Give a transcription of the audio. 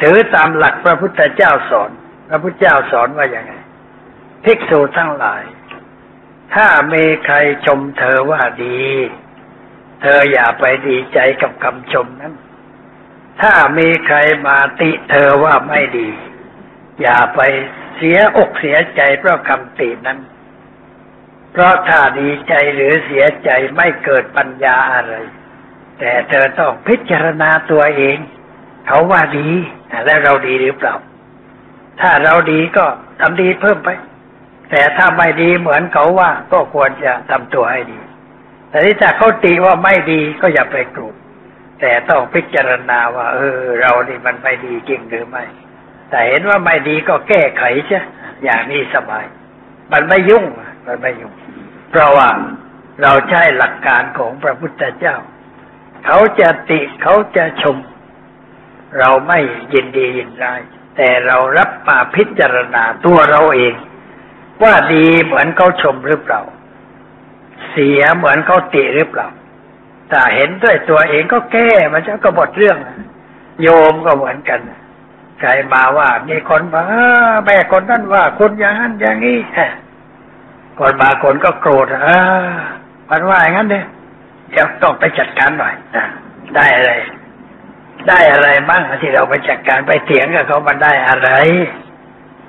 ถือตามหลักพระพุทธเจ้าสอน พระพุทธเจ้าสอนว่าอย่างไงภิกษุทั้งหลาย ถ้ามีใครชมเธอว่าดี เธออย่าไปดีใจกับคำชมนั้น ถ้ามีใครมาติเธอว่าไม่ดี อย่าไปเสียอกเสียใจเพราะคำตินั้น เพราะถ้าดีใจหรือเสียใจไม่เกิดปัญญาอะไร แต่เธอต้องพิจารณาตัวเอง เขาว่าดีแล้วเราดีหรือเปล่า ถ้าเราดีก็ทำดีเพิ่มไป แต่ถ้าไม่ดีเหมือนเขาว่า ก็ควรจะทำตัวให้ดี แต่ที่ถ้าเขาตีว่าไม่ดีก็อย่าไปกรุดแต่ต้องพิจารณาว่า เออ เรานี่มันไม่ดีจริงหรือไม่ แต่เห็นว่าไม่ดีก็แก้ไขใช่อย่างนี้สบาย มันไม่ยุ่ง มันไม่ยุ่ง เพราะว่าเราใช้หลักการของพระพุทธเจ้า เขาจะติเขาจะชม เราไม่ยินดียินร้ายแต่เรารับมาพิจารณาตัวเราเอง ว่าดีเหมือนเขาชมหรือเปล่า เสียเหมือนเขาติหรือเปล่าถ้าเห็นด้วยตัวเองก็แก้มันจะก็หมดเรื่อง โยมก็เหมือนกันใครมาว่ามีคนมาแม่คนนั้นว่าคนอย่างนั้นอย่างนี้คนบางคนก็โกรธอ่ามันว่าอย่างนั้นเนี่ยเดี๋ยวต้องไปจัดการหน่อยได้อะไร ได้อะไรบ้างที่เราไปจัดการไปเถียงกับเขามันได้อะไร